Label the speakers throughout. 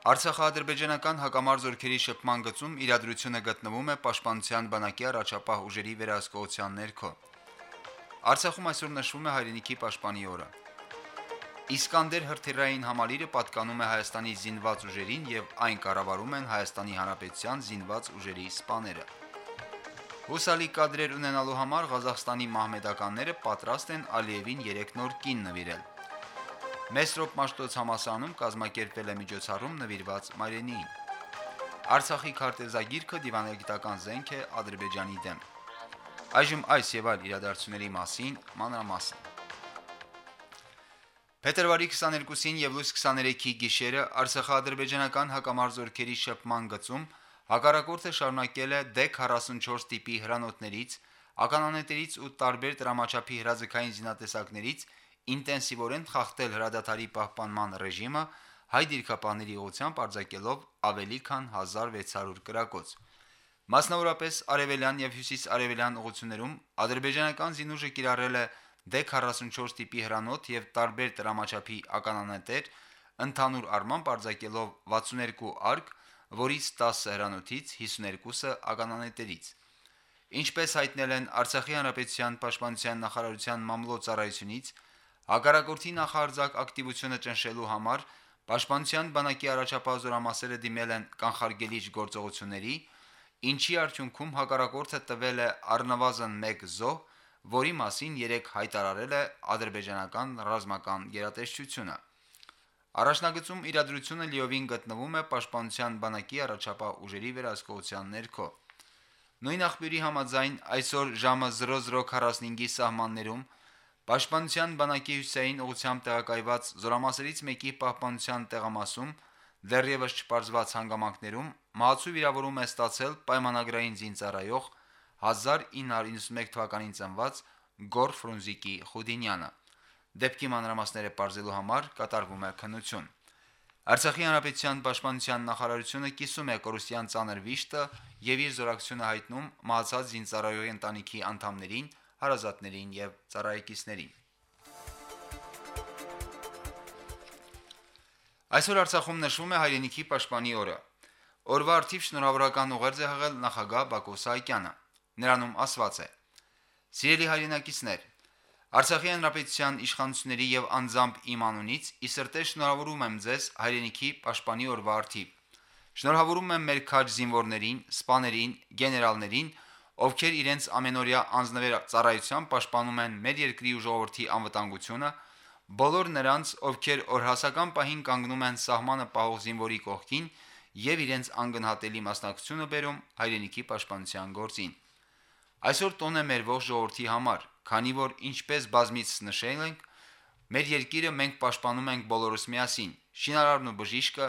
Speaker 1: Արցախա-ադրբեջանական հակամարտ զորքերի շփման գծում իրադրությունը գտնվում է Պաշտպանության բանակի առաջապահ ուժերի վերահսկողության ներքո։ Արցախում այսօր նշվում է հայրենիքի պաշտպանի օրը։ Իսկանդեր հրթիռային համալիրը պատկանում է Հայաստանի զինված ուժերին եւ այն կառավարում են Հայաստանի Հանրապետության զինված ուժերի սպաները։ Հուսալի կադրեր ունենալու համար Ղազախստանի մահմեդականները պատրաստ են Ալիևին 3 նոր կին նվիրել։ Մեսրոպ Մաշտոց համասանում կազմակերպվել է միջոցառում նվիրված Մարենիին։ Արցախի քարտեզագիրքը դիվանագիտական զենք է Ադրբեջանի դեմ։ Այժմ այս եւ այլ իրադարձությունների մասին մանրամասն։ Փետրվարի 22-ին եւ լույս 23-ի գիշերը Արցախա-ադրբեջանական հակամարտ զորքերի շփման գծում հակառակորդը շարունակել է D44 տիպի հրանոթներից, ականանետերից ու տարբեր դրամաչափի հրաձգային զինատեսակներից ինտենսիվորեն խախտել հրադադարի պահպանման ռեժիմը հայ դիրքապանների ուղությամբ արձակելով ավելի քան 1600 կրակոց։ Մասնավորապես արևելյան եւ հյուսիս-արևելյան ուղություններում ադրբեջանական զինուժը կիրառել է D44 տիպի հրանոթ եւ տարբեր դրամաչափի ականանետեր, ընդհանուր առմամբ արձակելով 62 արկ, որից 10 հրանոթից 52-ը ականանետերից։ Ինչպես հայտնել են Արցախի հանրապետության պաշտպանության նախարարության մամլոյցարայությունից, հակառակորդի նախարձակ ակտիվությունը ճնշելու համար Պաշտպանության բանակի առաջապահ զորամասերը դիմել են կանխարգելիչ գործողությունների, ինչի արդյունքում հակառակորդը տվել է առնվազն 1 զոհ, որի մասին 3 հայտարարել է ադրբեջանական ռազմական գերատեսչությունը։ Առաջնագծում իրադրությունը լիովին գտնվում է Պաշտպանության բանակի առաջապահ ուժերի վերահսկողության ներքո։ Նույն աղբյուրի համաձայն այսօր ժամը 00:45-ի սահմաններում Պաշտպանության բանակի հյուսային ուղությամբ տեղակայված զորամասերից մեկի պահպանության տեղամասում դեռևս չպարզված հանգամանքներում մահացու վիրավորում է ստացել պայմանագրային զինծառայող 1991 թվականին ծնված Գոր Ֆրունզիկի Խուդինյանը։ Դեպքի մանրամասները բարձելու համար կատարվում է քննություն։ Արցախի հանրապետության պաշտպանության նախարարությունը կիսում է կորուսյան ցաներ վիշտը եւ իր զորակցությունը հայտնում մահացած զինծառայողի ընտանիքի անդամներին, հարազատներին եւ ծառայեկիցներին։ Այսօր Արցախում նշվում է հայրենիքի պաշտպանի օրը։ Օրվա արդիվ շնորհավորական ուղերձ է հղել նախագահ Բակո Սահակյանը։ Նրանում ասված է. Սիրելի հայրենակիցներ, Արցախի հանրապետության իշխանությունների եւ անձամբ իմ անունից ի սրտե շնորհավորում եմ ձեզ հայրենիքի պաշտպանի օրվա արդիվ։ Շնորհավորում եմ մեր քաջ զինվորներին, սպաներին, գեներալներին, ովքեր իրենց ամենօրյա անձնվեր ծառայությամբ պաշտպանում են մեր երկրի ու ժողովրդի անվտանգությունը, բոլոր նրանց, ովքեր օրհասական պահին կանգնում են սահմանը պահող զինվորի կողքին եւ իրենց անգնահատելի մասնակցությունը բերում հայրենիքի պաշտպանության գործին։ Այսօր տոն է մեր ողջ ժողովրդի համար, քանի որ ինչպես բազմից նշել ենք, մեր երկիրը մենք պաշտպանում ենք բոլորս միասին՝ շինարարն ու բժիշկը,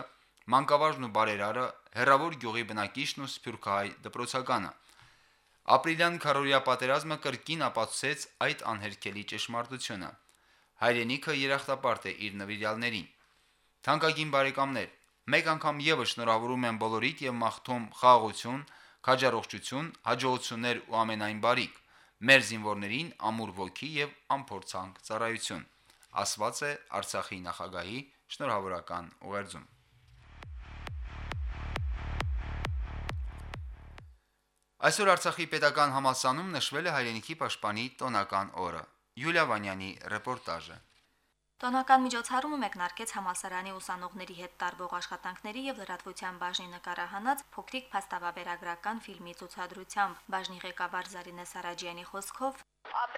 Speaker 1: մանկավարժն ու բարերարը, հերավոր գյուղի բնակիչն ու սփյուռքահայ դպրոցականը։ Ապրիլյան քարորիա պատերազմը կրկին ապացուցեց այդ անհերքելի ճշմարտությունը։ Հայրենիքը երախտապարտ է իր նվիրյալներին։ Թանկագին բարեկամներ, մեկ անգամ եւս շնորհավորում եմ բոլորիդ եւ մաղթում խաղաղություն, քաջառողջություն, հաջողություններ ու ամենայն բարիք մեր զինվորներին ամուր ոգի եւ ամփորձանք ծառայություն, ասված է Արցախի նախագահի շնորհավորական ուղերձում։ Այսօր Արցախի պետական համալսանում նշվել է հայրենիքի պաշտպանի տոնական օրը։ Յուլիա Վանյանի ռեպորտաժը։
Speaker 2: Տոնական միջոցառումը մեկնարկեց համալսարանի ուսանողների հետ տարվող աշխատանքների եւ լրատվության բաժնի նկարահանած փոքրիկ փաստավաբերագրական ֆիլմի ցուցադրությամբ։ Բաժնի ղեկավար Զարինե Սարաջյանի խոսքով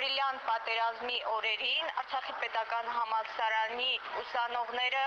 Speaker 3: ապրիլյան պատերազմի օրերին Արցախի պետական համալսարանի ուսանողները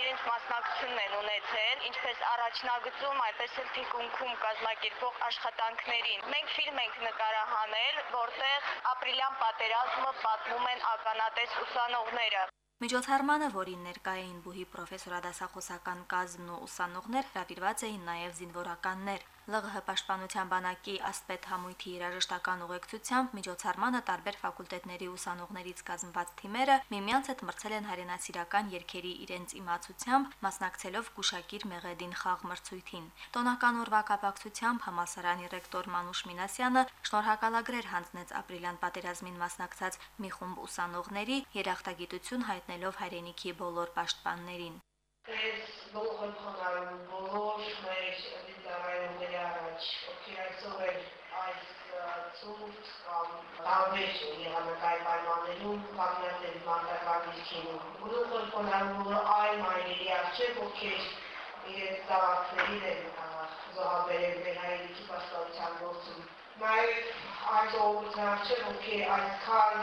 Speaker 3: իրենց մասնակցությունն են ունեցել, ինչպես առաջնագծում, այնպես էլ թիկունքում կազմակերպող աշխատանքներին։ Մենք ֆիլմ ենք նկարահանել, որտեղ ապրիլյան պատերազմը պատմում են ականատես ուսանողները։
Speaker 2: Միջոցառմանը, որին ներկա էին բուհի պրոֆեսորադասախոսական կազմն ու ուսանողներ, հրավիրված էին նաև զինվորականներ։ ԼՂՀ պաշտպանության բանակի Ասպետ համույթի երաժշտական ուղեկցությամբ միջոցառմանը տարբեր ֆակուլտետների ուսանողներից կազմված թիմերը միմյանց հետ մրցել են հայրենասիրական երգերի իրենց իմացությամբ, մասնակցելով Գուշակիր Մեղեդին խաղ մրցույթին։ Տոնական օրվա կապակցությամբ համասարանի ռեկտոր Մանուշ Մինասյանը շնորհակալագրեր հանձնեց ապրիլյան պատերազմին մասնակցած մի խումբ ուսանողների երախտագիտություն հայտնելով հայրենիքի բոլոր պաշտպաններին։
Speaker 4: Ես բոլոր խնդրում բոլոր մեր ովքեր այսօր էլ այս ցուրտ կամ տարբեր եղանակային պայմաններում կանգնած են մարտական դիրքերում։ Բոլոր խնդրում բոլոր այլ մայրերի արժեք, ովքեր իրենց ծավալների են զոհաբերել մեր հայրենիքի պաշտպանության գործում։ Նաև այս օգուտն արժեք, ովքեր այսքան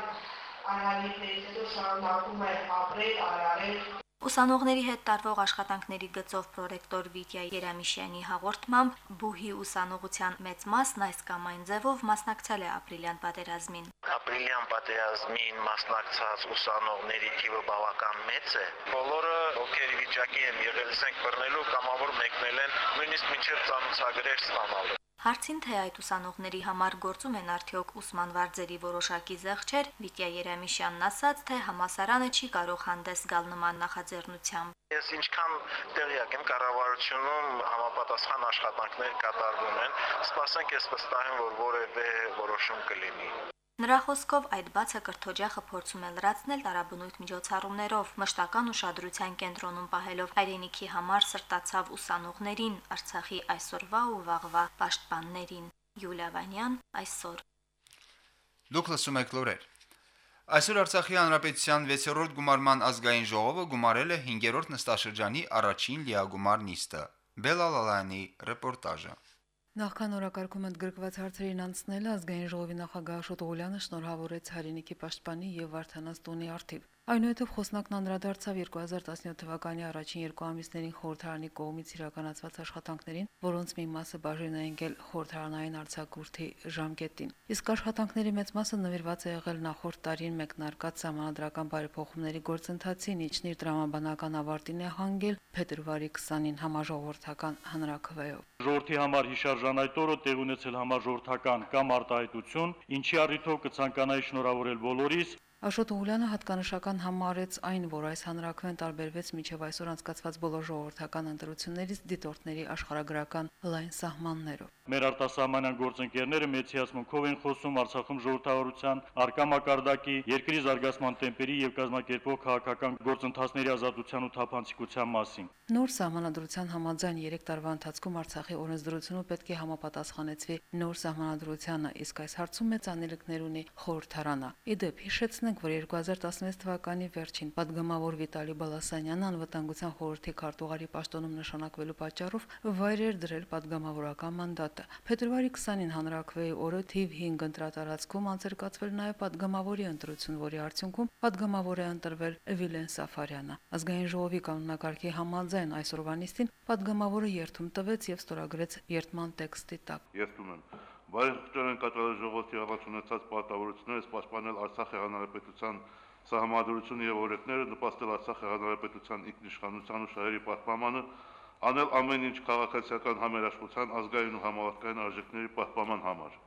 Speaker 4: անհավիտներից հետո շարունակում են ապրել, արարել
Speaker 2: Ուսանողների հետ տարվող աշխատանքների գծով պրոռեկտոր Վիտյա Երամիշյանի հաղորդմամբ բուհի ուսանողության մեծ մասն այս կամ այն ձևով մասնակցել է ապրիլյան պատերազմին։
Speaker 5: Ապրիլյան պատերազմին մասնակցած ուսանողների թիվը բավական մեծ է։ Բոլորը ովքեր վիճակի են եղել սենք բռնելու կամավոր մեկնել են նույնիսկ մինչև ծանուցագրեր ստանալու։
Speaker 2: Հարցին թե այդ ուսանողների համար գործում են արդյոք ուսման վարձերի որոշակի զեղչեր, Վիտյա Երեմիշյանն ասաց, թե համասարանը չի կարող հանդես գալ նման նախաձեռնությամբ։
Speaker 5: Ես ինչքան տեղյակ եմ կառավարությունում համապատասխան աշխատանքներ կատարվում են, սպասենք ես վստահ եմ, որ որևէ որոշում կլինի։
Speaker 2: Նրա խոսքով այդ բացը կրթօջախը փորձում է լրացնել տարաբնույթ միջոցառումներով, մշտական ուշադրության կենտրոնում պահելով հայրենիքի համար սրտացավ ուսանողներին, Արցախի այսօրվա ու վաղվա պաշտպաններին։ Յուլիա Վանյան այսօր։
Speaker 1: Դուք լսում եք լուրեր։ Այսօր Արցախի հանրապետության 6-րդ գումարման ազգային ժողովը գումարել է 5-րդ նստաշրջանի առաջին լիագումար նիստը։ Բելալալանի ռեպորտաժը։
Speaker 6: Նախքան օրակարգում ընդգրկված հարցերին անցնելը ազգային ժողովի նախագահ Աշոտ Ղուլյանը շնորհավորեց հայրենիքի պաշտպանի եւ Վարդանաց տունի արդիվ։ Այնուհետև խոսնակն անդրադարձավ 2017 թվականի առաջին երկու ամիսներին խորհրդարանի կողմից իրականացված աշխատանքներին, որոնց մի մասը բաժին է ընկել խորհրդարանային արձակուրդի ժամկետին։ Իսկ աշխատանքների մեծ մասը նվիրված է եղել նախորդ տարին մեկնարկած համանդրական բարեփոխումների գործընթացին, ինչն իր դրամաբանական ավարտին է հանգել փետրվարի 20-ին համաժողովրդական հանրակրվեով։
Speaker 7: Ժողովրդի համար հիշարժան այդ օրը տեղ ունեցել համաժողովրդական կամ արտահայտություն, ինչի առիթով կցանկանայի շնորհավորել բոլորիս,
Speaker 6: Աշոտ Ուղլյանը հատկանշական համարեց այն, որ այս հանրակրվեն տարբերվեց միջև այսօր անցկացված բոլոր ժողովրդական ընտրություններից դիտորդների աշխարհագրական լայն սահմաններով։
Speaker 7: Մեր արտասահմանյան գործընկերները մեծ հիասմունքով են խոսում Արցախում ժողովրդավարության արկա մակարդակի, երկրի զարգացման տեմպերի եւ կազմակերպող քաղաքական գործընթացների ազատության ու թափանցիկության մասին։
Speaker 6: Նոր սահմանադրության համաձայն 3 տարվա ընթացքում Արցախի օրենսդրությունը պետք է համապատասխանեցվի նոր սահմանադրությանը, իսկ այս հարցում մեծ անելիքներ ունի խորհրդարանը։ Իդեպ հիշեցնենք, ենք, որ 2016 թվականի վերջին падգամավոր Վիտալի Բալասանյանը անվտանգության խորհրդի քարտուղարի պաշտոնում նշանակվելու պատճառով վայրեր դրել падգամավորական մանդատը։ Փետրվարի 20-ին հանրակրվեի օրը թիվ 5 ընտրատարածքում անցկացվել նաև падգամավորի ընտրություն, որի արդյունքում падգամավոր է ընտրվել Վիլեն Սաֆարյանը։ Ազգային ժողովի կանոնակարգի համաձայն այսօրվանիստին падգամավորը երթում տվեց եւ ստորագրեց երթման տեքստի տակ։
Speaker 8: Ես ունեմ եմ Բարեխորհրդային կատարել ժողովրդի ունեցած պարտավորությունները սպասպանել Արցախի հանրապետության սահմանադրությունը եւ օրենքները նպաստել Արցախի հանրապետության ինքնիշխանության ու շահերի պահպանմանը, անել ամեն ինչ քաղաքացիական համերաշխության ազգային ու համավարակային արժեքների պահպանման համար։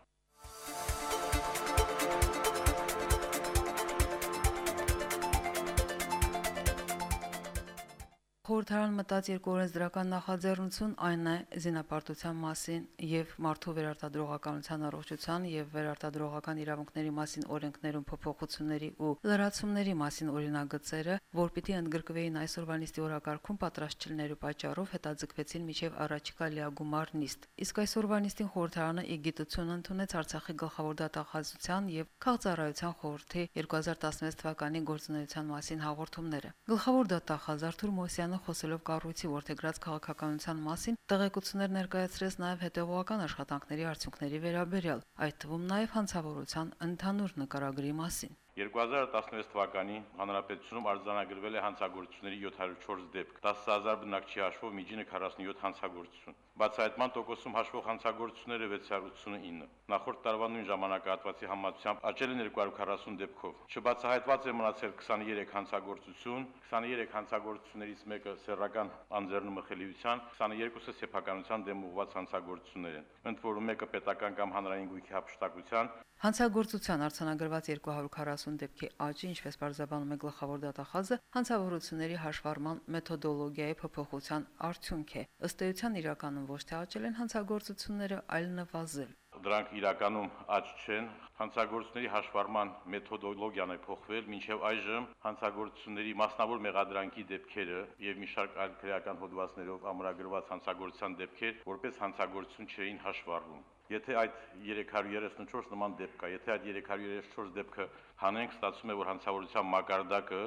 Speaker 6: Խորհրդարան մտած երկու օրենսդրական նախաձեռնություն այն է զինապարտության մասին եւ մարդու վերարտադրողականության առողջության եւ վերարտադրողական իրավունքների մասին օրենքներում փոփոխությունների ու լրացումների մասին օրինագծերը, որ պիտի ընդգրկվեին այսօրվա նիստի օրակարգում պատրաստ չլինելու պատճառով հետաձգվեցին միջև առաջիկա լիագումար նիստ։ Իսկ այսօրվա նիստին խորհրդարանը իգիտություն ընդունեց Արցախի գլխավոր դատախազության եւ քաղաքացիական խորհրդի 2016 թվականի գործունեության մասին հաղորդումները։ Գլխավոր դատախազ Արթուր Մոսյանը Սիմոնյանը խոսելով կառույցի ворթեգրած քաղաքականության մասին տեղեկություններ ներկայացրեց նաև հետևողական աշխատանքների արդյունքների վերաբերյալ, այդ թվում նաև հանցավորության ընդհանուր նկարագրի մասին։
Speaker 9: 2016 թվականին հանրապետությունում արձանագրվել է հանցագործությունների 704 դեպք, 10000 բնակչի հաշվով միջինը 47 հանցագործություն։ Բացահայտման տոկոսում հաշվող հանցագործությունները 689։ Նախորդ տարվա նույն ժամանակահատվածի համատությամբ աճել են 240 դեպքով։ Չբացահայտված է մնացել 23 հանցագործություն, 23 հանցագործություններից մեկը սեռական անձեռնմխելիության, 22-ը սեփականության դեմ ուղղված հանցագործություններ են, ընդ որում մեկը պետական կամ հանրային գույքի հափշտակության,
Speaker 6: Հանցագործության արցանագրված 240 դեպքի աճի, ինչպես բարձաբանում է գլխավոր դատախազը, հանցավորությունների հաշվառման մեթոդոլոգիայի փոփոխության արդյունք է։ Ըստ էության իրականում ոչ թե աճել են հանցագործությունները, այլ նվազել։
Speaker 9: Դրանք իրականում աճ չեն, հանցագործությունների հաշվառման մեթոդոլոգիան է փոխվել, մինչև այժմ հանցագործությունների մասնավոր մեղադրանքի դեպքերը եւ մի շարք այլ քրեական հոդվածներով ամրագրված հանցագործության դեպքեր որպես հանցագործություն չէին հաշվառվում։ Եթե այդ 334 նման դեպք կա, եթե այդ 334 դեպքը հանենք, ստացվում է, որ հանցավորության մակարդակը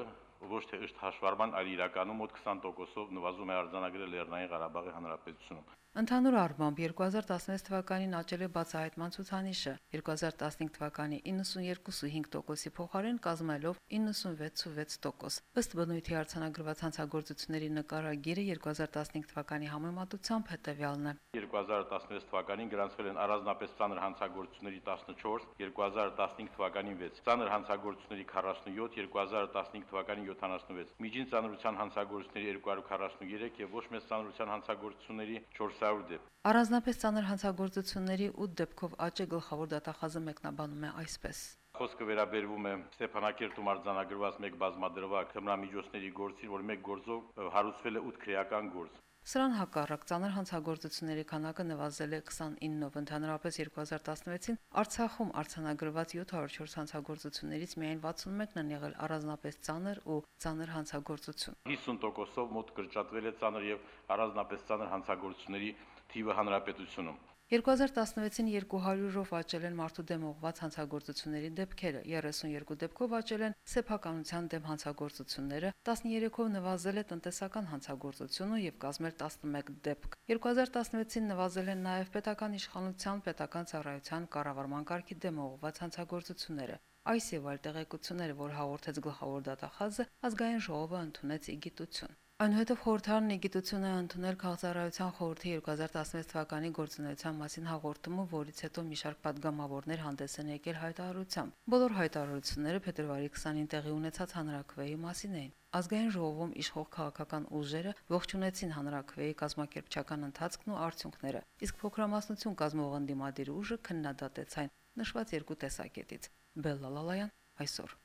Speaker 9: ոչ թե ըստ հաշվառման, այլ իրականում մոտ 20%-ով նվազում է արձանագրել Լեռնային Ղարաբաղի Հանրապետությունում։
Speaker 6: Ընդհանուր առմամբ 2016 թվականին աճել է բացահայտման ցուցանիշը 2015 թվականի 92.5%-ի փոխարեն կազմելով 96.6%։ Ըստ բնույթի արձանագրված հանցագործությունների նկարագիրը 2015 թվականի համեմատությամբ հետևյալն է։
Speaker 9: 2016 թվականին գրանցվել են առանձնապես ծանր հանցագործությունների 14, 2015 թվականին 6, ծանր հանցագործությունների 47, 2015 թվականին 76, միջին ծանրության հանցագործությունների 243 եւ ոչ մեծ ծանրության հանցագործությունների 4 400 դեպք։
Speaker 6: Առանձնապես ծանր հանցագործությունների 8 դեպքով աճը գլխավոր դատախազը մեկնաբանում է այսպես.
Speaker 9: Խոսքը վերաբերվում է Ստեփանակերտում արձանագրված մեկ բազմադրվակ հմրամիջոցների գործին, որ մեկ գործով հարուցվել է 8 քրեական գործ։
Speaker 6: Սրան հակառակ ծանր հանցագործությունների քանակը նվազել է 29-ով, ընդհանրապես 2016-ին Արցախում արձանագրված 704 հանցագործություններից միայն 61-ն են եղել առանձնապես ծանր ու ծանր հանցագործություն։
Speaker 9: 50%-ով մոտ կրճատվել է ծանր եւ առանձնապես ծանր հանցագործությունների թիվը հանրապետությունում։
Speaker 6: 2016-ին 200-ով աճել են մարդու դեմ ուղղված հանցագործությունների դեպքերը, 32 դեպքով աճել են սեփականության դեմ հանցագործությունները, 13-ով նվազել է տնտեսական հանցագործությունը եւ կազմել 11 դեպք։ 2016-ին նվազել են նաեւ պետական իշխանության, պետական ծառայության կառավարման կարգի դեմ ուղղված հանցագործությունները։ Այս եւ այլ տեղեկությունները, որ հաղորդեց գլխավոր դատախազը, ազգային ժողովը ընդունեց իգիտություն։ Անհետև խորհրդարանն գիտությունը ընդունել քաղաքացիական խորհրդի 2016 թվականի գործունեության մասին հաղորդումը, որից հետո մի շարք падգամավորներ հանդես են եկել հայտարարությամբ։ Բոլոր հայտարարությունները փետրվարի 20-ին տեղի ունեցած հանրակրվեի մասին էին։ Ազգային ժողովում իշխող քաղաքական ուժերը ողջունեցին հանրակրվեի կազմակերպչական ընթացքն ու արդյունքները, իսկ փոքրամասնություն կազմող ընդդիմադիր ուժը քննադատեց այն նշված երկու տեսակետից։ Բելլալալայան այսօր։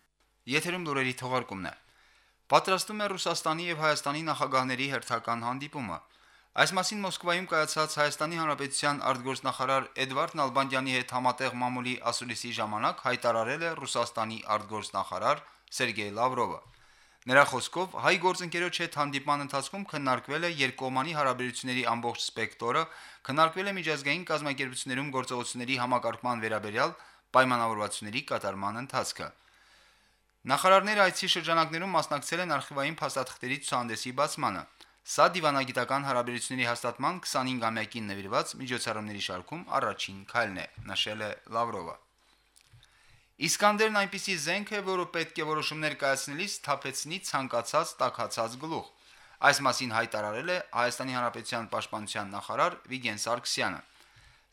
Speaker 1: Եթերում լուրերի թողարկումն է։ Պատրաստում է Ռուսաստանի եւ Հայաստանի նախագահների հերթական հանդիպումը։ Այս մասին Մոսկվայում կայացած Հայաստանի Հանրապետության արտգործնախարար Էդվարդ Նալբանդյանի հետ համատեղ մամուլի ասուլիսի ժամանակ հայտարարել է Ռուսաստանի արտգործնախարար Սերգեյ Լավրովը։ Նրա խոսքով հայ գործընկերոջ հետ հանդիպման ընթացքում քննարկվել է երկկողմանի հարաբերությունների ամբողջ սպեկտրը, քննարկվել է միջազգային կազմակերպություններում գործողությունների համակարգման վերաբերյալ պայմանավորվածությունների կատարման ընթացքը։ Նախարարները այցի շրջանակներում մասնակցել են արխիվային փաստաթղթերի ցուցահանդեսի բացմանը։ Սա դիվանագիտական հարաբերությունների հաստատման 25-ամյակին նվիրված միջոցառումների շարքում առաջին քայլն է, նշել է Լավրովը։ Իսկանդերն այնպիսի զենք է, որը պետք է որոշումներ կայացնելիս թափեցնի ցանկացած տակացած գլուխ։ Այս մասին հայտարարել է Հայաստանի Հանրապետության պաշտպանության նախարար Վիգեն Սարգսյանը։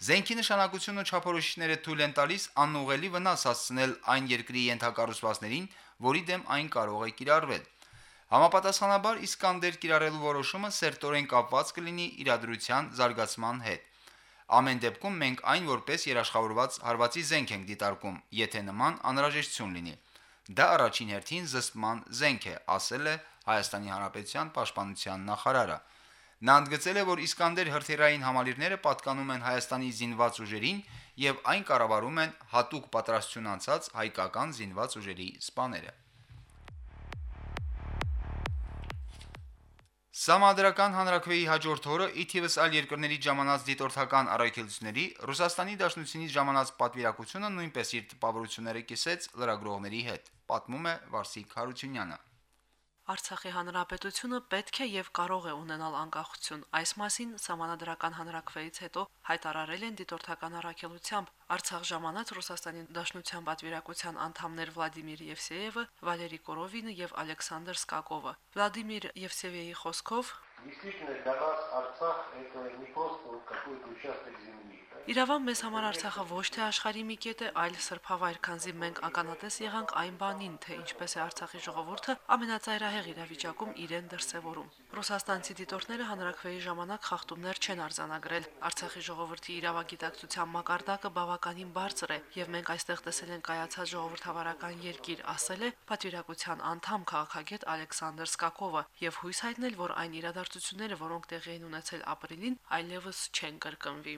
Speaker 1: Զենքի նշանակությունը չափորոշիչները թույլ են տալիս անուղելի վնաս հասցնել այն երկրի ենթակառուցվածքներին, որի դեմ այն կարող է կիրառվել։ Համապատասխանաբար Իսկանդեր կիրառելու որոշումը սերտորեն կապված կլինի իրադրության զարգացման հետ։ Ամեն դեպքում մենք այն որպես երաշխավորված հարվածի զենք ենք դիտարկում, եթե նման անհրաժեշտություն լինի։ Դա առաջին հերթին զսպման զենք է, ասել է Հայաստանի Հանրապետության պաշտպանության նախարարը։ Նա ընդգծել է, որ Իսկանդեր հրթիռային համալիրները պատկանում են Հայաստանի զինված ուժերին եւ այն կառավարում են հատուկ պատրաստություն անցած հայկական զինված ուժերի սպաները։ Սամադրական հանրակրվեի հաջորդ օրը իթիվս այլ երկրների ժամանած դիտորդական առաքելությունների Ռուսաստանի Դաշնությունից ժամանած պատվիրակությունը նույնպես իր տպավորությունները կիսեց լրագրողների հետ, պատմում է Վարսիկ Հարությունյանը։
Speaker 10: Արցախի հանրապետությունը պետք է եւ կարող է ունենալ անկախություն։ Այս մասին համանadrական հանրակրվեից հետո հայտարարել են դիտորդական առաքելությամբ Արցախ ժամանած Ռուսաստանի Դաշնության պատվիրակության անդամներ Վլադիմիր Եվսեևը, Վալերի Կորովինը եւ Ալեքսանդր Սկակովը։ Վլադիմիր Եվսեևի խոսքով
Speaker 11: Действительно, для нас Арцах это не просто вот какой-то участок земли.
Speaker 10: Իրավամբ մեզ համար Արցախը ոչ թե աշխարհի մի կետ է, այլ սրբավայր, քանզի մենք ականատես եղանք այն բանին, թե ինչպես է Արցախի ժողովուրդը ամենածայրահեղ իրավիճակում իրեն դրսևորում։ Ռուսաստանցի դիտորդները հանրակրվեի ժամանակ խախտումներ չեն արձանագրել։ Արցախի ժողովրդի իրավագիտակցության մակարդակը բավականին բարձր է, եւ մենք այստեղ տեսել ենք կայացած ժողովրդավարական երկիր, ասել է պատվիրակության անդամ քաղաքագետ Ալեքսանդր Սկակովը եւ հույս հայտնել, որ այն իրադարձությունները, որոնք տեղի են ունեցել ապրիլին, այլևս չեն կրկնվի։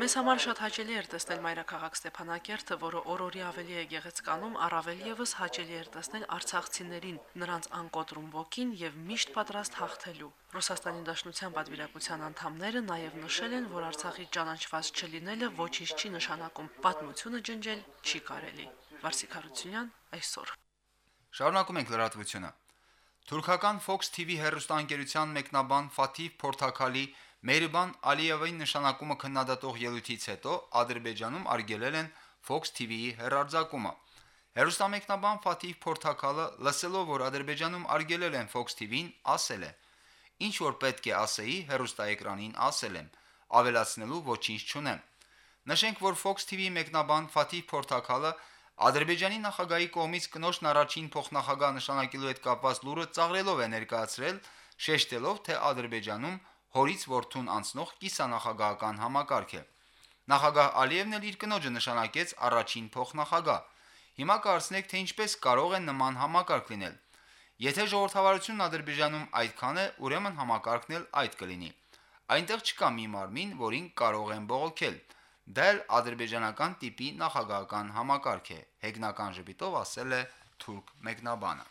Speaker 10: Մեզ համար շատ հաճելի էր տեսնել մայրաքաղաք Ստեփանակերտը, որը օրորի ավելի է գեղեցկանում, առավել եւս հաճելի էր տեսնել արցախցիներին, նրանց անկոտրում ոգին եւ միշտ պատրաստ հաղթելու։ Ռուսաստանի Դաշնության պատվիրակության անդամները նաեւ նշել են, որ Արցախի ճանաչված չլինելը ոչինչ չի նշանակում, պատմությունը ջնջել չի կարելի։ Վարսիկ Հարությունյան այսօր
Speaker 1: Շարունակում ենք լրատվությունը։ Թուրքական Fox TV հեռուստաընկերության մեկնաբան Ֆաթիվ Փորթակալի Մերիբան Ալիևի նշանակումը քննադատող ելույթից հետո Ադրբեջանում արգելել են Fox TV-ի հեռարձակումը։ Հեռուստամեկնաբան Ֆաթիվ Փորթակալը լսելով, որ Ադրբեջանում արգելել են Fox TV-ին, ասել է. «Ինչ որ պետք է ասեի, հեռուստաէկրանին ասել եմ, ավելացնելու ոչինչ չունեմ»։ Նշենք, որ Fox TV-ի մեկնաբան Ֆաթիվ Փորթակալը Ադրբեջանի նախագահի կողմից կնոջն առաջին փոխնախագահ նշանակելու հետ կապված լուրը ծաղրելով է ներկայացրել, շեշտելով, թե Ադրբեջանում հորից որդուն անցնող կիսանախագահական համակարգ է։ Նախագահ Ալիևն էլ իր կնոջը նշանակեց առաջին փոխնախագահ։ Հիմա կարծնեք, թե ինչպես կարող է նման համակարգ լինել։ Եթե ժողովրդավարությունն Ադրբեջանում այդքան է, ուրեմն համակարգն էլ այդ կլինի։ Այնտեղ չկա մի մարմին, որին կարող են բողոքել։ Դա էլ ադրբեջանական տիպի նախագահական համակարգ է, հեգնական ժպիտով ասել է թուրք մեկնաբանը։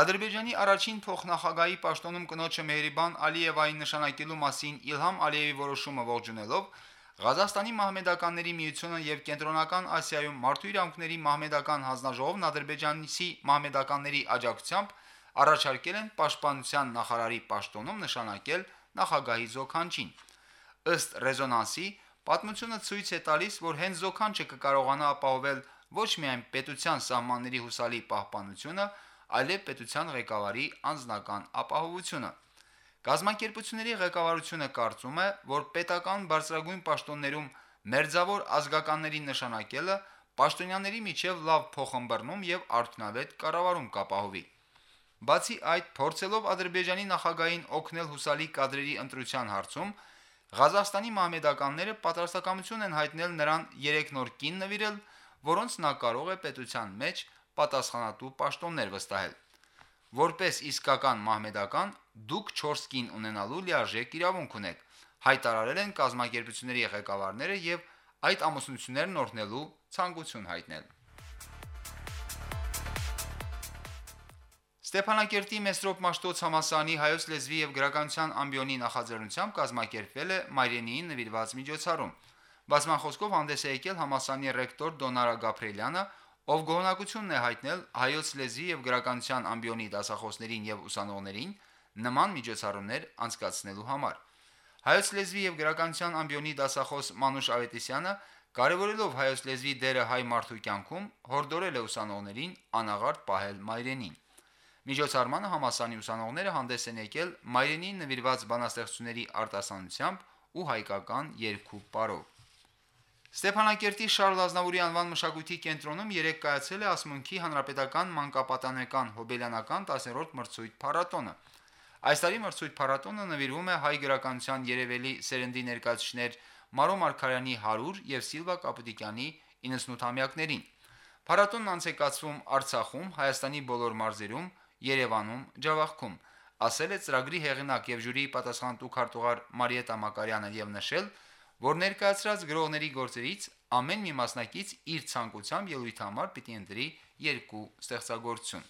Speaker 1: Ադրբեջանի առաջին փոխնախագահի պաշտոնում կնոջը Մեհրիբան Ալիևային նշանակելու մասին Իլհամ Ալիևի որոշումը ողջունելով Ղազախստանի մահմեդականների միությունը եւ Կենտրոնական Ասիայում մարդու իրավունքների մահմեդական հանձնաժողովն Ադրբեջանցի մահմեդականների աջակցությամբ առաջարկել են պաշտպանության նախարարի պաշտոնում նշանակել նախագահի Զոքանչին։ Ըստ ռեզոնանսի, պատմությունը ցույց է տալիս, որ հենց Զոքանչը կկարողանա ապահովել ոչ միայն պետության սահմանների հուսալի պահպանությունը, այլև պետության ղեկավարի անձնական ապահովությունը։ Գազམ་ակերպությունների ղեկավարությունը կարծում է, որ պետական բարձրագույն պաշտոններում մերձավոր ազգականների նշանակելը պաշտոնյաների միջև լավ փոխհմբռնում եւ արդյունավետ կառավարում կապահովի։ Բացի այդ, փորձելով Ադրբեջանի նախագահին օգնել հուսալի կadrերի ընտրության հարցում, Ղազախստանի մահմեդականները պատրաստակամություն են հայտնել նրան 3 նոր կին նվիրել, որոնց նա կարող է պետության մեջ պատասխանատու պաշտոններ վստահել։ Որպես իսկական մահմեդական դուք 4 կին ունենալու լիարժեք իրավունք ունեք, հայտարարել են կազմակերպությունների ղեկավարները եւ այդ ամուսնություններն օրհնելու ցանկություն հայտնել։ Ստեփանակերտի Մեսրոպ Մաշտոց համասանի հայոց լեզվի եւ գրականության ամբիոնի նախաձեռնությամբ կազմակերպվել է Մարիենիին նվիրված միջոցառում։ Բացման խոսքով հանդես է եկել համասանի ռեկտոր Դոնարա Գաբրելյանը, ով գոհնակությունն է հայտնել հայոց լեզվի եւ գրականության ամբիոնի դասախոսներին եւ ուսանողներին նման միջոցառումներ անցկացնելու համար։ Հայոց լեզվի եւ գրականության ամբիոնի դասախոս Մանուշ Ավետիսյանը կարևորելով հայոց լեզվի դերը հայ մարդու կյանքում հորդորել է ուսանողներին անաղարտ պահել մայրենին։ Միջոցառմանը համասանի ուսանողները հանդես են եկել մայրենին նվիրված բանաստեղծությունների արտասանությամբ ու հայկական երկու պարով։ Ստեփանակերտի Շարլ Ազնավուրի անվան մշակույթի կենտրոնում երեք կայացել է ասմունքի հանրապետական մանկապատանեկան հոբելյանական 10-րդ մրցույթ փառատոնը։ Այս տարի մրցույթ փառատոնը նվիրվում է հայ գրականության երևելի սերնդի ներկայացուցիչներ Մարո Մարկարյանի 100 եւ Սիլվա Կապուտիկյանի 98-ամյակներին։ Փառատոնն անցեկացվում Արցախում, Հայաստանի բոլոր մարզերում, Երևանում, Ջավախքում, ասել է ծրագրի հեղինակ եւ ժյուրիի պատասխանատու քարտուղար Մարիետա Մակարյանը եւ նշել, որ ներկայացրած գրողների գործերից ամեն մի մասնակից իր ցանկությամբ ելույթ համար պիտի ընտրի երկու ստեղծագործություն։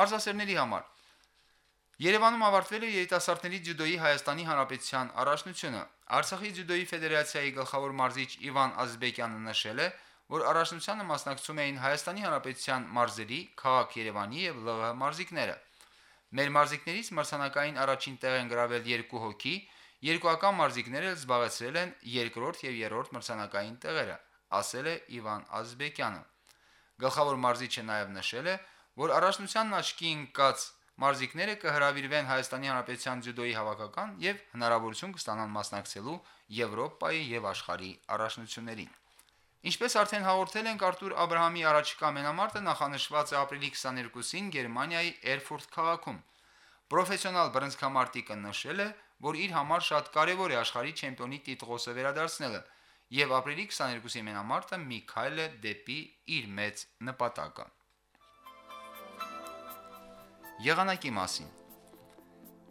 Speaker 1: Մարզասերների համար. Երևանում ավարտվել է երիտասարդների ձյուդոյի Հայաստանի Հանրապետության առաջնությունը։ Արցախի ձյուդոյի ֆեդերացիայի գլխավոր մարզիչ Իվան Ազբեկյանը նշել է, որ առաջնությանը մասնակցում էին Հայաստանի Հանրապետության մարզերի, քաղաք Երևանի եւ ԼՂՀ մարզիկները։ Մեր մարզիկներից մրցանակային առաջին տեղ են գրավել երկու հոգի, Երկուական մարզիկները զբաղեցրել են երկրորդ եւ երրորդ մրցանակային տեղերը, ասել է Իվան Ազբեկյանը։ Գլխավոր մարզիչը նաև նշել է, որ առաջնության աչքի ընկած մարզիկները կհրավիրվեն Հայաստանի Հանրապետության ձյուդոյի հավաքական եւ հնարավորություն կստանան մասնակցելու Եվրոպայի եւ աշխարհի առաջնություններին։ Ինչպես արդեն հաղորդել ենք Արտուր Աբ รา համի առաջիկա ամենամարտը նախանշված է ապրիլի 22-ին Գերմանիայի Էրֆուրտ քաղաքում։ Պրոֆեսիոնալ բռնցքամարտիկը նշել է, որ իր համար շատ կարևոր է աշխարհի չեմպիոնի տիտղոսը վերադարձնելը, եւ ապրիլի 22-ի մենամարտը մի քայլ է դեպի իր մեծ նպատակը։ Եղանակի մասին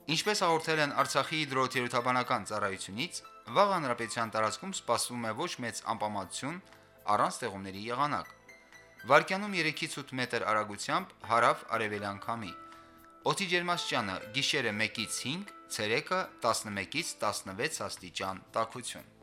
Speaker 1: Ինչպես հաղորդել են Արցախի հիդրոթերապևտաբանական ծառայությունից, վաղ հանրապետության տարածքում սպասվում է ոչ մեծ անպամատություն առանց ստեղումների եղանակ։ Վարկյանում 3-ից 8 մետր արագությամբ հարավ արևելյան քամի։ Օդի ջերմաստիճանը՝ գիշերը 1-ից 5, ցերեկը 11-ից 16 աստիճան տաքություն։